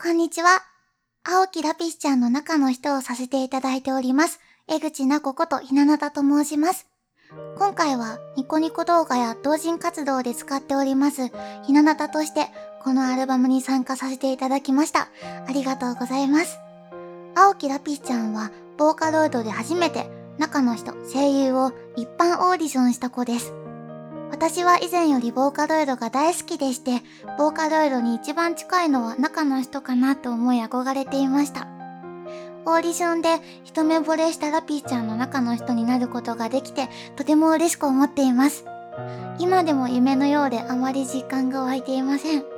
こんにちは。青木ラピスちゃんの中の人をさせていただいております。江口なこことひななたと申します。今回はニコニコ動画や同人活動で使っておりますひななたとしてこのアルバムに参加させていただきました。ありがとうございます。青木ラピスちゃんはボーカロイドで初めて中の人声優を一般オーディションした子です。私は以前よりボーカロイドが大好きでして、ボーカロイドに一番近いのは中の人かなと思い憧れていました。オーディションで一目惚れしたラピーちゃんの中の人になることができて、とても嬉しく思っています。今でも夢のようであまり実感が湧いていません。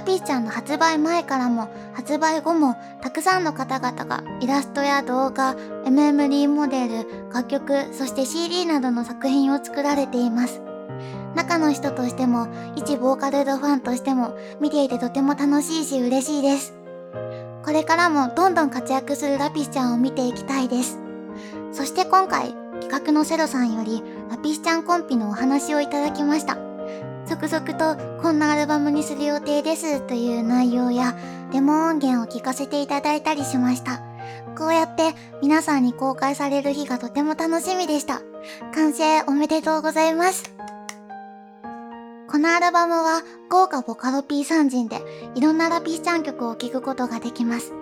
ラピーちゃんの発売前からも発売後もたくさんの方々がイラストや動画、MMD モデル、楽曲、そして CD などの作品を作られています。中の人としても、一ボーカルドファンとしても、見ていてとても楽しいし嬉しいです。これからもどんどん活躍するラピスちゃんを見ていきたいです。そして今回、企画のセロさんより、ラピスちゃんコンピのお話をいただきました。続々とこんなアルバムにする予定ですという内容やデモ音源を聞かせていただいたりしました。こうやって皆さんに公開される日がとても楽しみでした。完成おめでとうございます。このアルバムは豪華ボカロ P 3人でいろんなラピーちゃん曲を聴くことができます。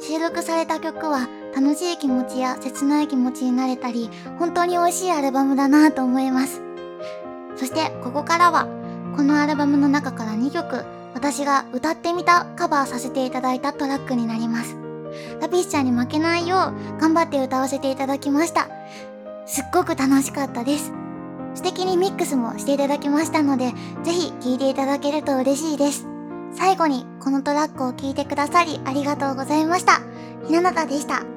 収録された曲は楽しい気持ちや切ない気持ちになれたり本当に美味しいアルバムだなと思います。そしてここからはこのアルバムの中から2曲、私が歌ってみたカバーさせていただいたトラックになります。ラピッシャーに負けないよう頑張って歌わせていただきました。すっごく楽しかったです。素敵にミックスもしていただきましたので、ぜひ聴いていただけると嬉しいです。最後にこのトラックを聴いてくださりありがとうございました。ひななたでした。